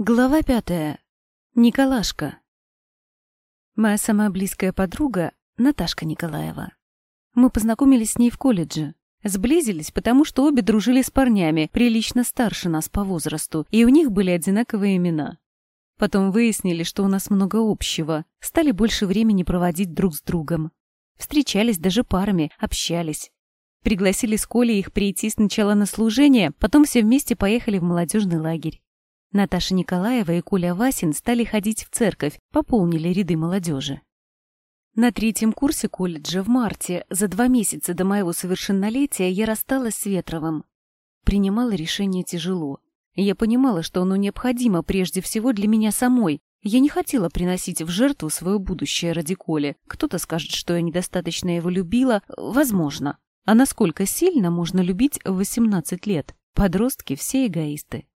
Глава пятая. Николашка. Моя самая близкая подруга — Наташка Николаева. Мы познакомились с ней в колледже. Сблизились, потому что обе дружили с парнями, прилично старше нас по возрасту, и у них были одинаковые имена. Потом выяснили, что у нас много общего, стали больше времени проводить друг с другом. Встречались даже парами, общались. Пригласили с Колей их прийти сначала на служение, потом все вместе поехали в молодежный лагерь. Наташа Николаева и Коля Васин стали ходить в церковь, пополнили ряды молодежи. На третьем курсе колледжа в марте, за два месяца до моего совершеннолетия, я рассталась с Ветровым. Принимала решение тяжело. Я понимала, что оно необходимо прежде всего для меня самой. Я не хотела приносить в жертву свое будущее ради Коли. Кто-то скажет, что я недостаточно его любила. Возможно. А насколько сильно можно любить в 18 лет? Подростки все эгоисты.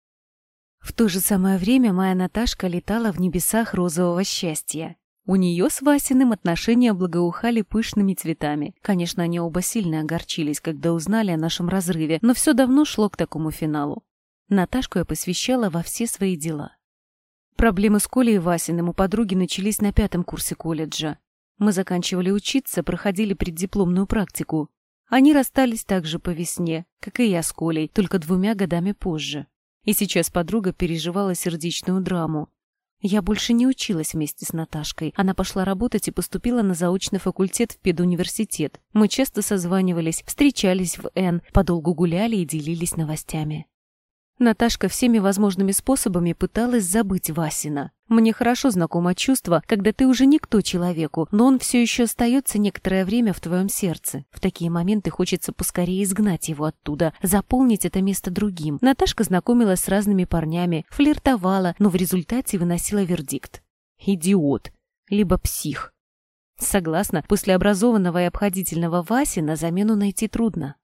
В то же самое время моя Наташка летала в небесах розового счастья. У нее с Васиным отношения благоухали пышными цветами. Конечно, они оба сильно огорчились, когда узнали о нашем разрыве, но все давно шло к такому финалу. Наташку я посвящала во все свои дела. Проблемы с Колей и Васиным у подруги начались на пятом курсе колледжа. Мы заканчивали учиться, проходили преддипломную практику. Они расстались так же по весне, как и я с Колей, только двумя годами позже. И сейчас подруга переживала сердечную драму. Я больше не училась вместе с Наташкой. Она пошла работать и поступила на заочный факультет в педуниверситет. Мы часто созванивались, встречались в Н, подолгу гуляли и делились новостями. Наташка всеми возможными способами пыталась забыть Васина. Мне хорошо знакомо чувство, когда ты уже никто человеку, но он все еще остается некоторое время в твоем сердце. В такие моменты хочется поскорее изгнать его оттуда, заполнить это место другим. Наташка знакомилась с разными парнями, флиртовала, но в результате выносила вердикт. Идиот. Либо псих. Согласна, после образованного и обходительного Васи на замену найти трудно.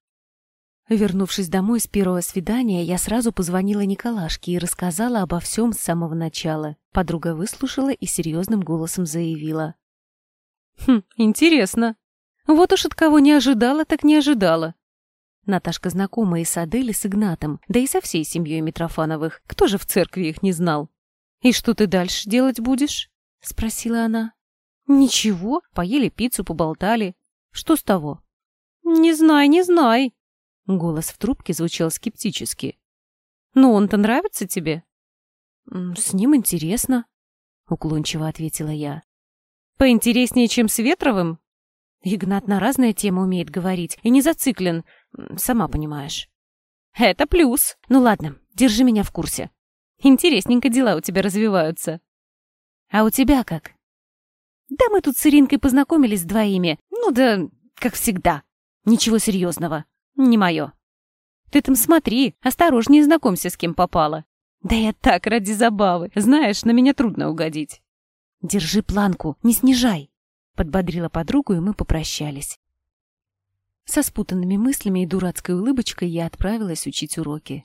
Вернувшись домой с первого свидания, я сразу позвонила Николашке и рассказала обо всем с самого начала. Подруга выслушала и серьезным голосом заявила. «Хм, интересно. Вот уж от кого не ожидала, так не ожидала. Наташка знакома и с Адель, с Игнатом, да и со всей семьей Митрофановых. Кто же в церкви их не знал? «И что ты дальше делать будешь?» — спросила она. «Ничего, поели пиццу, поболтали. Что с того?» «Не знай, не знай», Голос в трубке звучал скептически. «Ну, он-то нравится тебе?» «С ним интересно», — уклончиво ответила я. «Поинтереснее, чем с Ветровым?» Игнат на разные темы умеет говорить и не зациклен, сама понимаешь. «Это плюс. Ну ладно, держи меня в курсе. Интересненько дела у тебя развиваются». «А у тебя как?» «Да мы тут с Иринкой познакомились двоими. Ну да, как всегда. Ничего серьезного. Не мое. Ты там смотри, осторожнее знакомься, с кем попало. Да я так, ради забавы. Знаешь, на меня трудно угодить. Держи планку, не снижай. Подбодрила подругу, и мы попрощались. Со спутанными мыслями и дурацкой улыбочкой я отправилась учить уроки.